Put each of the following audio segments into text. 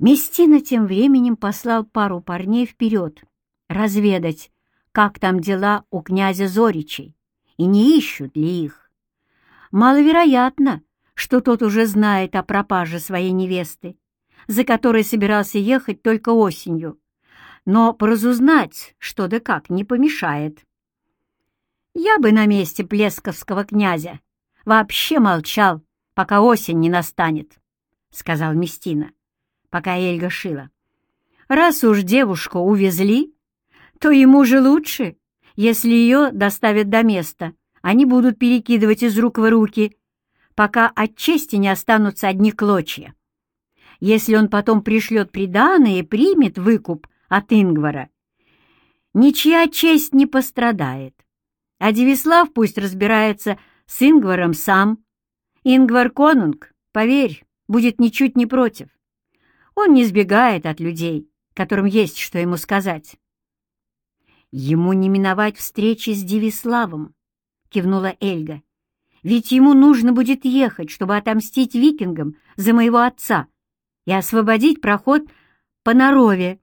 Местина тем временем послал пару парней вперед, разведать, как там дела у князя Зоричей, и не ищут ли их. Маловероятно, что тот уже знает о пропаже своей невесты, за которой собирался ехать только осенью, но поразузнать, что да как, не помешает. Я бы на месте плесковского князя вообще молчал, пока осень не настанет, — сказал Местина пока Эльга шила. Раз уж девушку увезли, то ему же лучше, если ее доставят до места, они будут перекидывать из рук в руки, пока от чести не останутся одни клочья. Если он потом пришлет приданое и примет выкуп от Ингвара, ничья честь не пострадает. А Девислав пусть разбирается с Ингваром сам. Ингвар Конунг, поверь, будет ничуть не против. Он не сбегает от людей, которым есть что ему сказать. «Ему не миновать встречи с Дивиславом», — кивнула Эльга. «Ведь ему нужно будет ехать, чтобы отомстить викингам за моего отца и освободить проход по Нарове.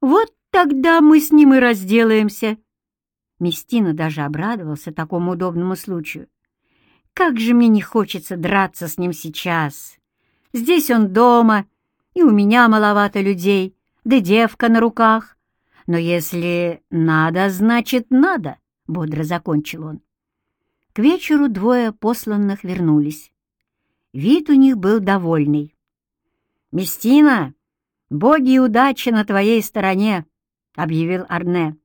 Вот тогда мы с ним и разделаемся». Местина даже обрадовался такому удобному случаю. «Как же мне не хочется драться с ним сейчас! Здесь он дома» и у меня маловато людей, да девка на руках. Но если надо, значит надо, — бодро закончил он. К вечеру двое посланных вернулись. Вид у них был довольный. «Местина, боги и удачи на твоей стороне!» — объявил Арне.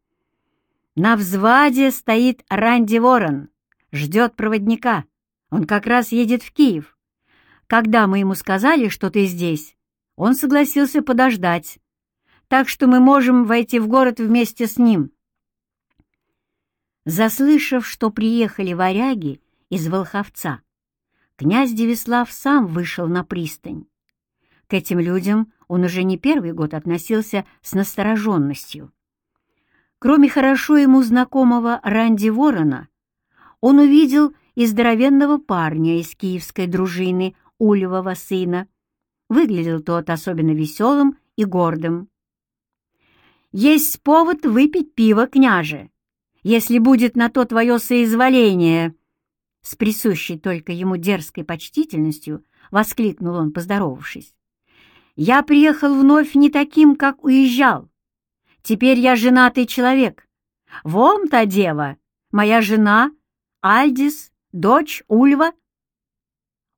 «На взваде стоит Ранди Ворон, ждет проводника. Он как раз едет в Киев. Когда мы ему сказали, что ты здесь, он согласился подождать, так что мы можем войти в город вместе с ним. Заслышав, что приехали варяги из Волховца, князь Девислав сам вышел на пристань. К этим людям он уже не первый год относился с настороженностью. Кроме хорошо ему знакомого Ранди Ворона, он увидел и здоровенного парня из киевской дружины Улевого сына, Выглядел тот особенно веселым и гордым. «Есть повод выпить пиво, княже, если будет на то твое соизволение!» С присущей только ему дерзкой почтительностью воскликнул он, поздоровавшись. «Я приехал вновь не таким, как уезжал. Теперь я женатый человек. Вон та дева, моя жена, Альдис, дочь Ульва,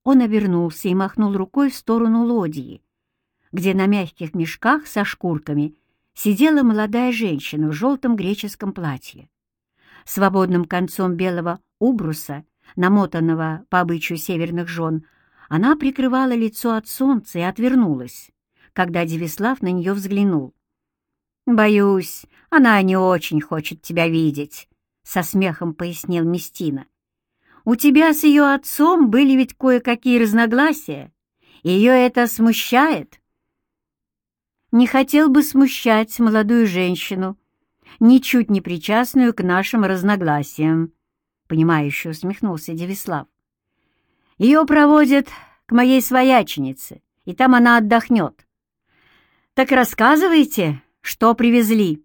он обернулся и махнул рукой в сторону лодии, где на мягких мешках со шкурками сидела молодая женщина в желтом греческом платье. Свободным концом белого убруса, намотанного по обычаю северных жен, она прикрывала лицо от солнца и отвернулась, когда Девислав на нее взглянул. «Боюсь, она не очень хочет тебя видеть», — со смехом пояснил Местина. У тебя с ее отцом были ведь кое-какие разногласия. Ее это смущает?» «Не хотел бы смущать молодую женщину, ничуть не причастную к нашим разногласиям», — понимающе усмехнулся Девислав. «Ее проводят к моей свояченице, и там она отдохнет. Так рассказывайте, что привезли».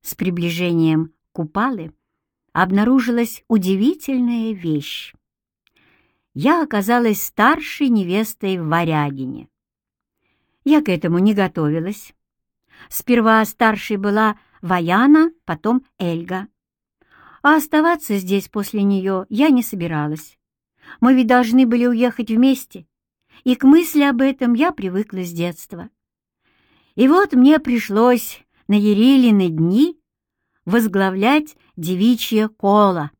С приближением Купалы обнаружилась удивительная вещь. Я оказалась старшей невестой в Варягине. Я к этому не готовилась. Сперва старшей была Ваяна, потом Эльга. А оставаться здесь после нее я не собиралась. Мы ведь должны были уехать вместе, и к мысли об этом я привыкла с детства. И вот мне пришлось на Ерилины дни возглавлять девичье коло.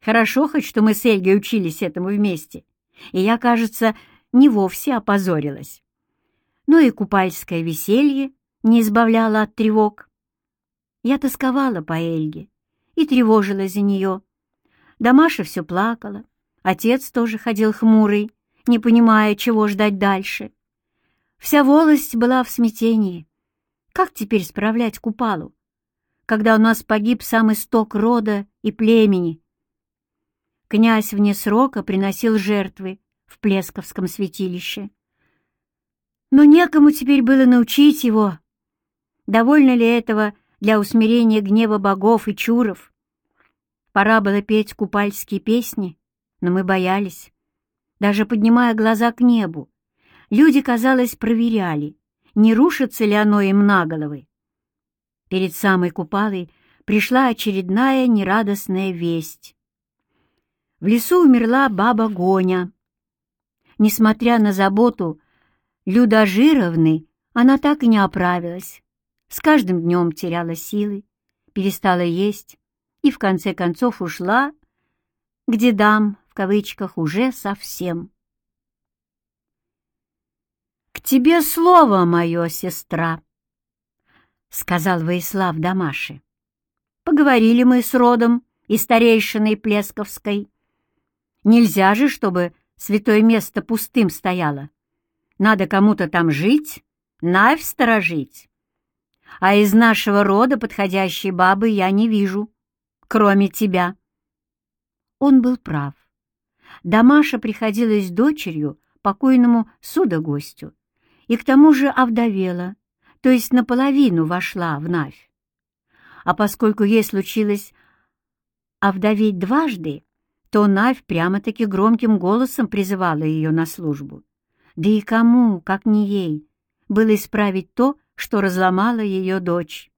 Хорошо хоть, что мы с Эльгой учились этому вместе, и я, кажется, не вовсе опозорилась. Но и купальское веселье не избавляло от тревог. Я тосковала по Эльге и тревожилась за нее. Дамаша все плакала, отец тоже ходил хмурый, не понимая, чего ждать дальше. Вся волость была в смятении. Как теперь справлять купалу? Когда у нас погиб сам исток рода и племени. Князь вне срока приносил жертвы, в Плесковском святилище. Но некому теперь было научить его. Довольно ли этого для усмирения гнева богов и чуров? Пора было петь купальские песни, но мы боялись. Даже поднимая глаза к небу, люди, казалось, проверяли, не рушится ли оно им на головы. Перед самой купалой пришла очередная нерадостная весть. В лесу умерла баба Гоня. Несмотря на заботу Люда Жировны, она так и не оправилась. С каждым днем теряла силы, перестала есть и в конце концов ушла к дедам, в кавычках, уже совсем. «К тебе слово мое, сестра», — сказал Воислав Дамаши. «Поговорили мы с родом и старейшиной Плесковской. Нельзя же, чтобы святое место пустым стояло. Надо кому-то там жить, навь сторожить. А из нашего рода подходящей бабы я не вижу, кроме тебя». Он был прав. Дамаша приходилась дочерью покойному судогостю и к тому же овдовела, то есть наполовину вошла в Навь. А поскольку ей случилось овдоветь дважды, то Навь прямо-таки громким голосом призывала ее на службу. Да и кому, как не ей, было исправить то, что разломала ее дочь.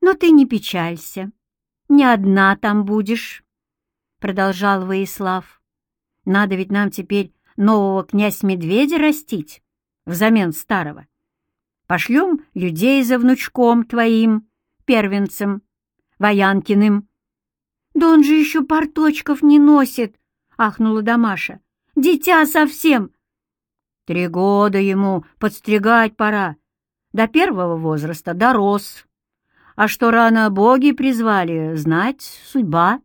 «Но ты не печалься, не одна там будешь», — продолжал Воислав. «Надо ведь нам теперь нового князь-медведя растить взамен старого. Пошлем людей за внучком твоим, первенцем, Воянкиным. «Да он же еще порточков не носит!» — ахнула Дамаша. «Дитя совсем!» «Три года ему подстригать пора. До первого возраста дорос. А что рано боги призвали, знать судьба».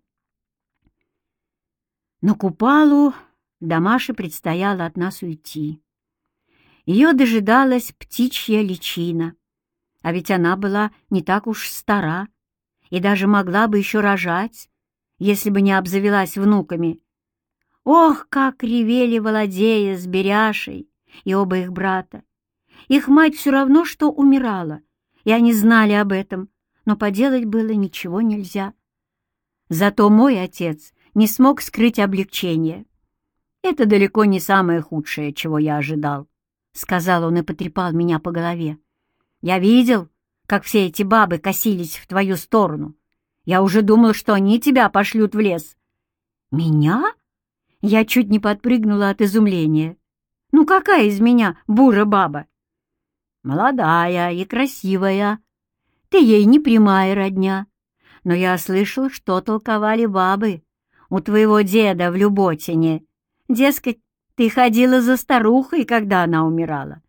На Купалу Дамаше предстояло от нас уйти. Ее дожидалась птичья личина, а ведь она была не так уж стара и даже могла бы еще рожать, если бы не обзавелась внуками. Ох, как ревели Володея с Беряшей и оба их брата! Их мать все равно, что умирала, и они знали об этом, но поделать было ничего нельзя. Зато мой отец не смог скрыть облегчение. Это далеко не самое худшее, чего я ожидал. — сказал он и потрепал меня по голове. «Я видел, как все эти бабы косились в твою сторону. Я уже думал, что они тебя пошлют в лес». «Меня?» Я чуть не подпрыгнула от изумления. «Ну какая из меня бура баба?» «Молодая и красивая. Ты ей не прямая родня. Но я слышал, что толковали бабы у твоего деда в Люботине. Дескать, ты ходила за старухой, когда она умирала,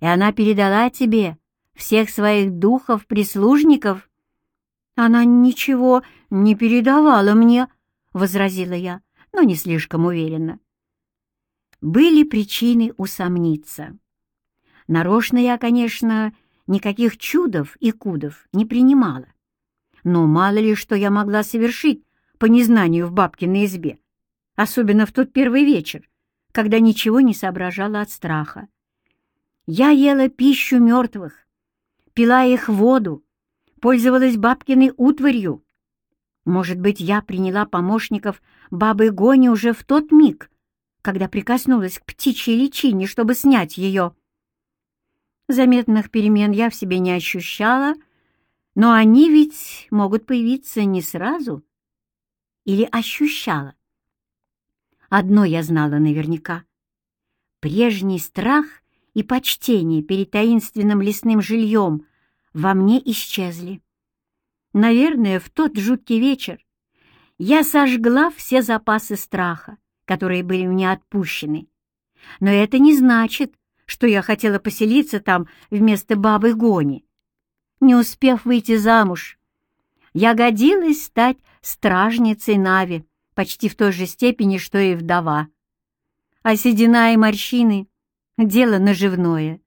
и она передала тебе всех своих духов-прислужников. Она ничего не передавала мне, — возразила я, но не слишком уверенно. Были причины усомниться. Нарочно я, конечно, никаких чудов и кудов не принимала. Но мало ли что я могла совершить по незнанию в бабкиной избе, особенно в тот первый вечер, когда ничего не соображала от страха. Я ела пищу мертвых, пила их воду, пользовалась бабкиной утварью. Может быть, я приняла помощников бабы Гони уже в тот миг, когда прикоснулась к птичьей личине, чтобы снять ее. Заметных перемен я в себе не ощущала, но они ведь могут появиться не сразу. Или ощущала. Одно я знала наверняка. Прежний страх и почтение перед таинственным лесным жильем во мне исчезли. Наверное, в тот жуткий вечер я сожгла все запасы страха, которые были мне отпущены. Но это не значит, что я хотела поселиться там вместо бабы Гони. Не успев выйти замуж, я годилась стать стражницей Нави, почти в той же степени, что и вдова. А седина и морщины — дело наживное.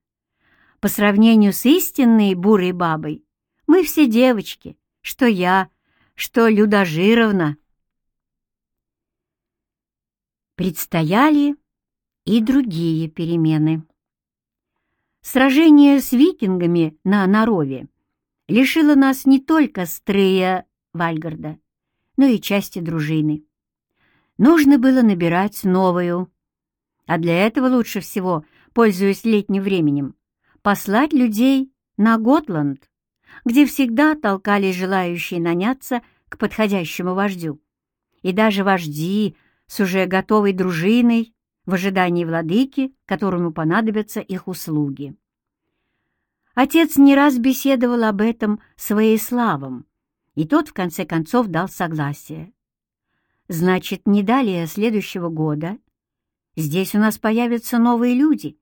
По сравнению с истинной бурой бабой, мы все девочки, что я, что Люда Жировна. Предстояли и другие перемены. Сражение с викингами на Нарове лишило нас не только Стрея Вальгарда, но и части дружины. Нужно было набирать новую, а для этого лучше всего, пользуясь летним временем, послать людей на Готланд, где всегда толкались желающие наняться к подходящему вождю. И даже вожди с уже готовой дружиной в ожидании владыки, которому понадобятся их услуги. Отец не раз беседовал об этом с Воиславом, и тот в конце концов дал согласие. Значит, не далее следующего года здесь у нас появятся новые люди.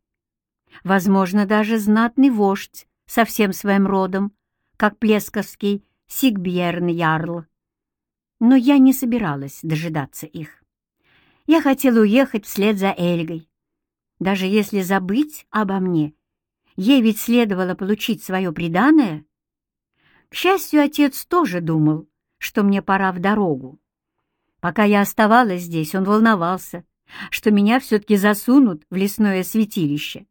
Возможно, даже знатный вождь со всем своим родом, как плесковский Сигбьерн Ярл. Но я не собиралась дожидаться их. Я хотела уехать вслед за Эльгой. Даже если забыть обо мне, ей ведь следовало получить свое преданное. К счастью, отец тоже думал, что мне пора в дорогу. Пока я оставалась здесь, он волновался, что меня все-таки засунут в лесное святилище.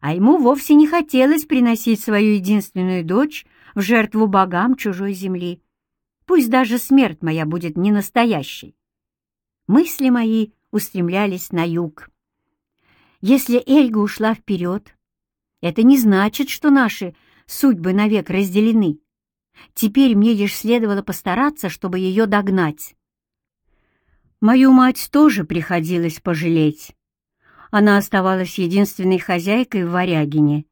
А ему вовсе не хотелось приносить свою единственную дочь в жертву богам чужой земли. Пусть даже смерть моя будет не настоящей. Мысли мои устремлялись на юг. Если Эльга ушла вперед, это не значит, что наши судьбы навек разделены. Теперь мне лишь следовало постараться, чтобы ее догнать. Мою мать тоже приходилось пожалеть. Она оставалась единственной хозяйкой в Варягине,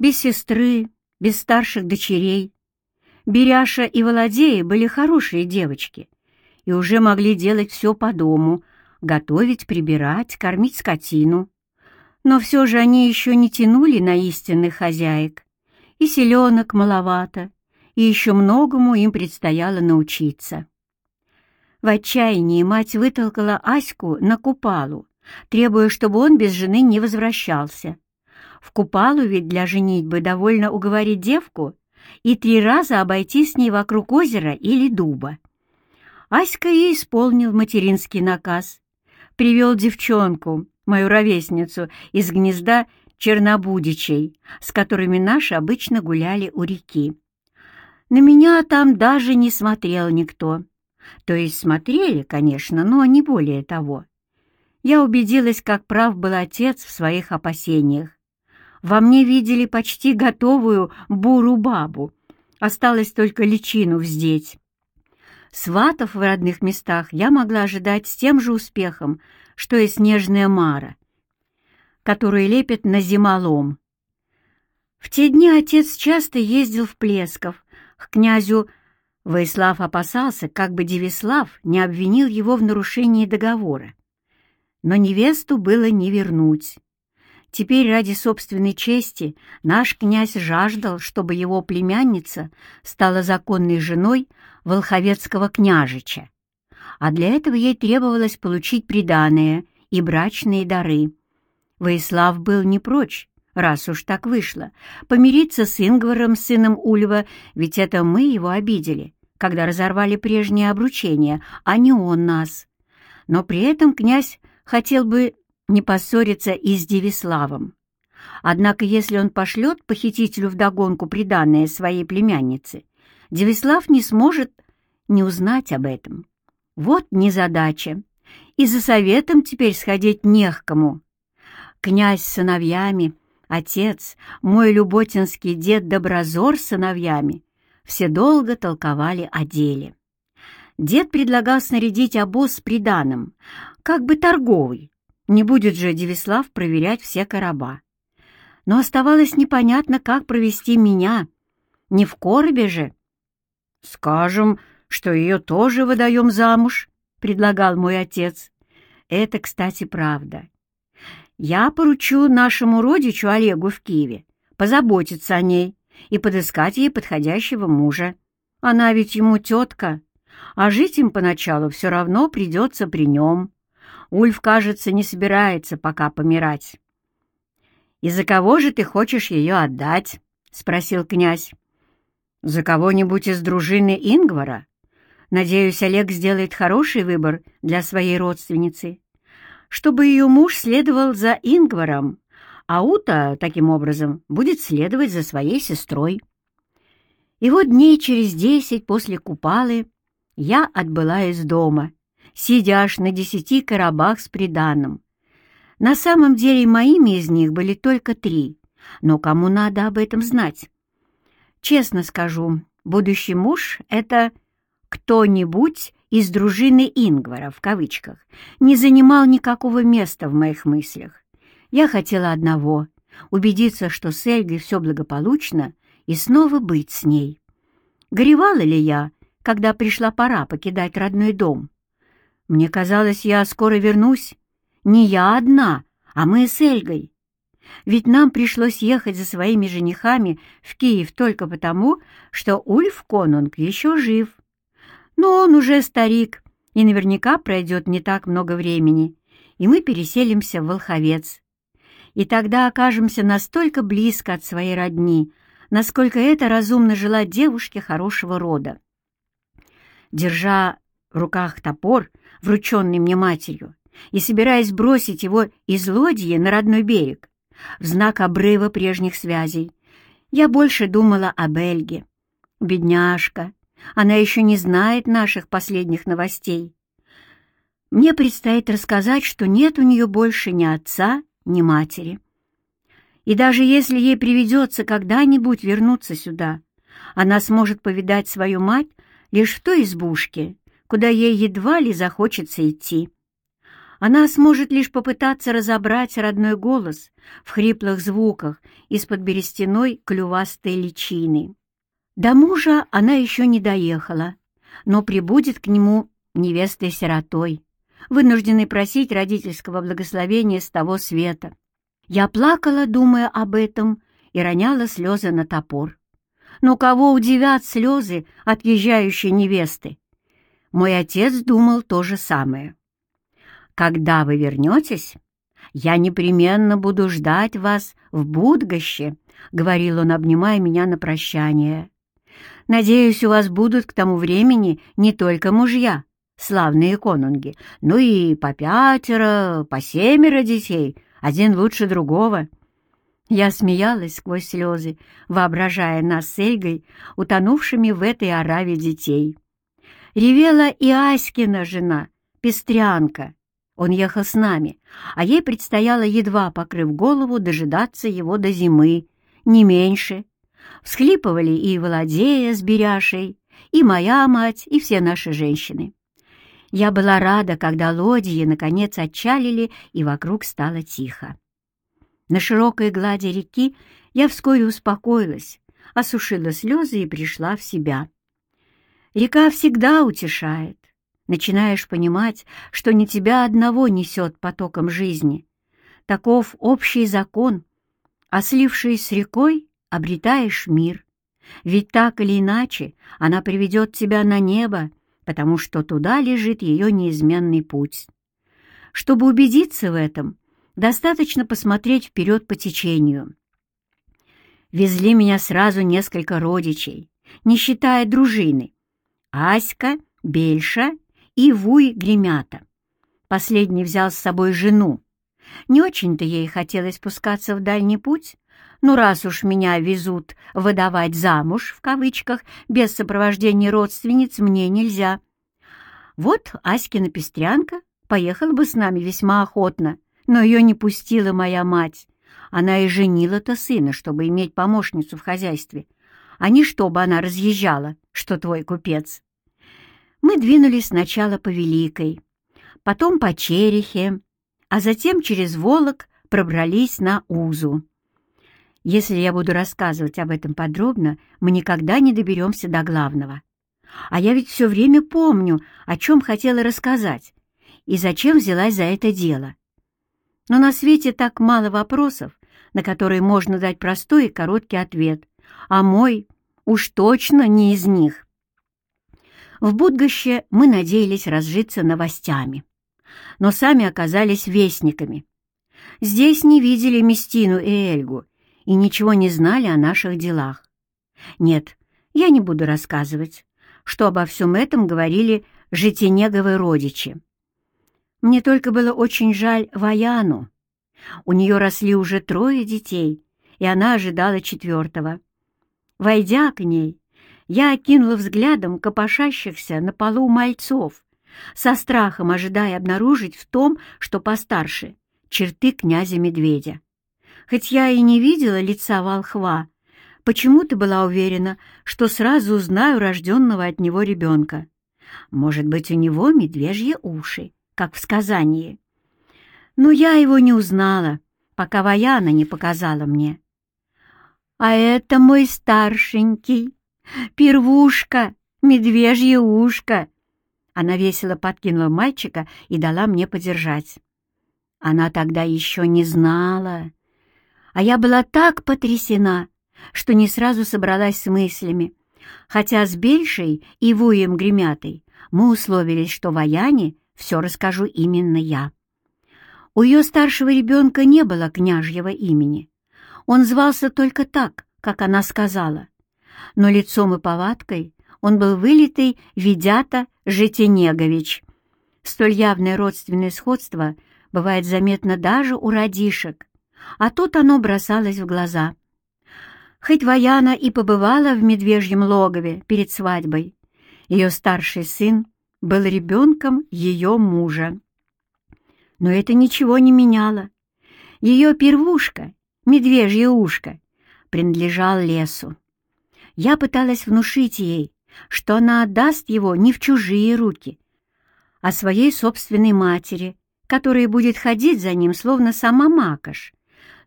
без сестры, без старших дочерей. Беряша и Володея были хорошие девочки и уже могли делать все по дому, готовить, прибирать, кормить скотину. Но все же они еще не тянули на истинных хозяек, и селенок маловато, и еще многому им предстояло научиться. В отчаянии мать вытолкала Аську на купалу, требуя, чтобы он без жены не возвращался. В купалу ведь для женитьбы довольно уговорить девку и три раза обойти с ней вокруг озера или дуба. Аська и исполнил материнский наказ. Привел девчонку, мою ровесницу, из гнезда чернобудичей, с которыми наши обычно гуляли у реки. На меня там даже не смотрел никто. То есть смотрели, конечно, но не более того. Я убедилась, как прав был отец в своих опасениях. Во мне видели почти готовую буру-бабу. Осталось только личину вздеть. Сватов в родных местах я могла ожидать с тем же успехом, что и снежная мара, которую лепят на зимолом. В те дни отец часто ездил в Плесков к князю Воислав опасался, как бы Девислав не обвинил его в нарушении договора. Но невесту было не вернуть. Теперь ради собственной чести наш князь жаждал, чтобы его племянница стала законной женой Волховецкого княжича, а для этого ей требовалось получить приданое и брачные дары. Воислав был не прочь, раз уж так вышло, помириться с Ингваром, сыном Ульва, ведь это мы его обидели, когда разорвали прежнее обручение, а не он нас. Но при этом князь хотел бы не поссориться и с Девиславом. Однако если он пошлет похитителю вдогонку приданное своей племяннице, Девислав не сможет не узнать об этом. Вот незадача. И за советом теперь сходить не к кому. Князь с сыновьями Отец, мой люботинский дед Доброзор с сыновьями, все долго толковали о деле. Дед предлагал снарядить обоз с приданым, как бы торговый. Не будет же Девислав проверять все короба. Но оставалось непонятно, как провести меня. Не в коробе же. «Скажем, что ее тоже выдаем замуж», — предлагал мой отец. Это, кстати, правда. Я поручу нашему родичу Олегу в Киеве позаботиться о ней и подыскать ей подходящего мужа. Она ведь ему тетка, а жить им поначалу все равно придется при нем. Ульф, кажется, не собирается пока помирать. «И за кого же ты хочешь ее отдать?» — спросил князь. «За кого-нибудь из дружины Ингвара? Надеюсь, Олег сделает хороший выбор для своей родственницы. Чтобы ее муж следовал за Ингваром, а Ута, таким образом, будет следовать за своей сестрой. И вот дней через десять после Купалы я отбыла из дома, сидя аж на десяти коробах с приданым. На самом деле моими из них были только три, но кому надо об этом знать? Честно скажу, будущий муж — это кто-нибудь из дружины Ингвара, в кавычках, не занимал никакого места в моих мыслях. Я хотела одного — убедиться, что с Эльгой все благополучно, и снова быть с ней. Горевала ли я, когда пришла пора покидать родной дом? Мне казалось, я скоро вернусь. Не я одна, а мы с Эльгой. Ведь нам пришлось ехать за своими женихами в Киев только потому, что Ульф Конунг еще жив. Но он уже старик, и наверняка пройдет не так много времени, и мы переселимся в Волховец. И тогда окажемся настолько близко от своей родни, насколько это разумно желать девушке хорошего рода. Держа в руках топор, врученный мне матерью, и собираясь бросить его из лодьи на родной берег, в знак обрыва прежних связей, я больше думала о Бельге. Бедняжка, она еще не знает наших последних новостей. Мне предстоит рассказать, что нет у нее больше ни отца, ни матери. И даже если ей приведется когда-нибудь вернуться сюда, она сможет повидать свою мать лишь в той избушке, куда ей едва ли захочется идти. Она сможет лишь попытаться разобрать родной голос в хриплых звуках из-под берестяной клювастой личины. До мужа она еще не доехала, но прибудет к нему невестой-сиротой, вынужденной просить родительского благословения с того света. Я плакала, думая об этом, и роняла слезы на топор. Но кого удивят слезы отъезжающей невесты? Мой отец думал то же самое. «Когда вы вернетесь, я непременно буду ждать вас в Будгоще», — говорил он, обнимая меня на прощание. «Надеюсь, у вас будут к тому времени не только мужья, славные конунги, но и по пятеро, по семеро детей, один лучше другого. Я смеялась сквозь слезы, воображая нас с Эльгой, утонувшими в этой ораве детей. Ревела и Аськина жена, пестрянка. Он ехал с нами, а ей предстояло, едва покрыв голову, дожидаться его до зимы, не меньше. Всхлипывали и Володея с Беряшей, и моя мать, и все наши женщины. Я была рада, когда лодьи, наконец, отчалили, и вокруг стало тихо. На широкой глади реки я вскоре успокоилась, осушила слезы и пришла в себя. Река всегда утешает. Начинаешь понимать, что не тебя одного несет потоком жизни. Таков общий закон, а слившись с рекой, обретаешь мир. Ведь так или иначе она приведет тебя на небо, потому что туда лежит ее неизменный путь. Чтобы убедиться в этом, достаточно посмотреть вперед по течению. Везли меня сразу несколько родичей, не считая дружины. Аська, Бельша и Вуй Гремята. Последний взял с собой жену. Не очень-то ей хотелось спускаться в дальний путь, ну, раз уж меня везут «выдавать замуж» в кавычках, без сопровождения родственниц мне нельзя. Вот Аськина пестрянка поехала бы с нами весьма охотно, но ее не пустила моя мать. Она и женила-то сына, чтобы иметь помощницу в хозяйстве, а не чтобы она разъезжала, что твой купец. Мы двинулись сначала по Великой, потом по Черехе, а затем через Волок пробрались на Узу. Если я буду рассказывать об этом подробно, мы никогда не доберемся до главного. А я ведь все время помню, о чем хотела рассказать и зачем взялась за это дело. Но на свете так мало вопросов, на которые можно дать простой и короткий ответ, а мой уж точно не из них. В Будгоще мы надеялись разжиться новостями, но сами оказались вестниками. Здесь не видели Местину и Эльгу, и ничего не знали о наших делах. Нет, я не буду рассказывать, что обо всем этом говорили житинеговые родичи. Мне только было очень жаль Ваяну. У нее росли уже трое детей, и она ожидала четвертого. Войдя к ней, я окинула взглядом копошащихся на полу мальцов, со страхом ожидая обнаружить в том, что постарше, черты князя-медведя. Хоть я и не видела лица волхва, почему-то была уверена, что сразу узнаю рожденного от него ребенка. Может быть, у него медвежьи уши, как в сказании. Но я его не узнала, пока Ваяна не показала мне. «А это мой старшенький, первушка, медвежье ушко!» Она весело подкинула мальчика и дала мне подержать. Она тогда еще не знала. А я была так потрясена, что не сразу собралась с мыслями, хотя с Бельшей и Вуем Гремятой мы условились, что Ваяне все расскажу именно я. У ее старшего ребенка не было княжьего имени. Он звался только так, как она сказала. Но лицом и повадкой он был вылитый Ведята Житенегович. Столь явное родственное сходство бывает заметно даже у родишек, а тут оно бросалось в глаза. Хоть Ваяна и побывала в медвежьем логове перед свадьбой, ее старший сын был ребенком ее мужа. Но это ничего не меняло. Ее первушка, медвежье ушко, принадлежал лесу. Я пыталась внушить ей, что она отдаст его не в чужие руки, а своей собственной матери, которая будет ходить за ним, словно сама Макаш.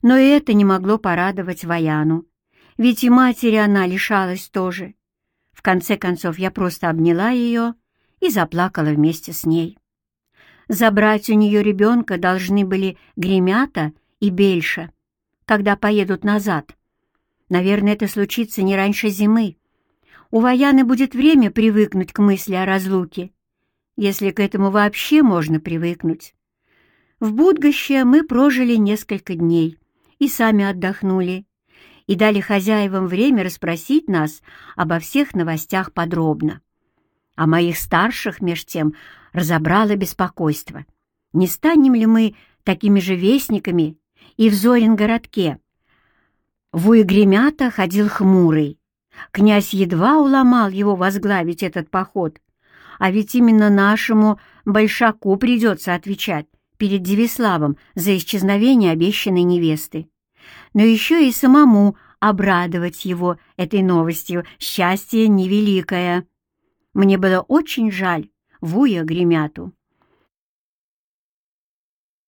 Но и это не могло порадовать Ваяну, ведь и матери она лишалась тоже. В конце концов, я просто обняла ее и заплакала вместе с ней. Забрать у нее ребенка должны были Гремята и Бельша, когда поедут назад. Наверное, это случится не раньше зимы. У Ваяны будет время привыкнуть к мысли о разлуке, если к этому вообще можно привыкнуть. В Будгоще мы прожили несколько дней и сами отдохнули, и дали хозяевам время расспросить нас обо всех новостях подробно. А моих старших, меж тем, разобрало беспокойство. Не станем ли мы такими же вестниками и в Зорин-городке? В Уегремята ходил хмурый. Князь едва уломал его возглавить этот поход, а ведь именно нашему Большаку придется отвечать перед Девиславом за исчезновение обещанной невесты но еще и самому обрадовать его этой новостью. Счастье невеликое. Мне было очень жаль Вуя Гремяту.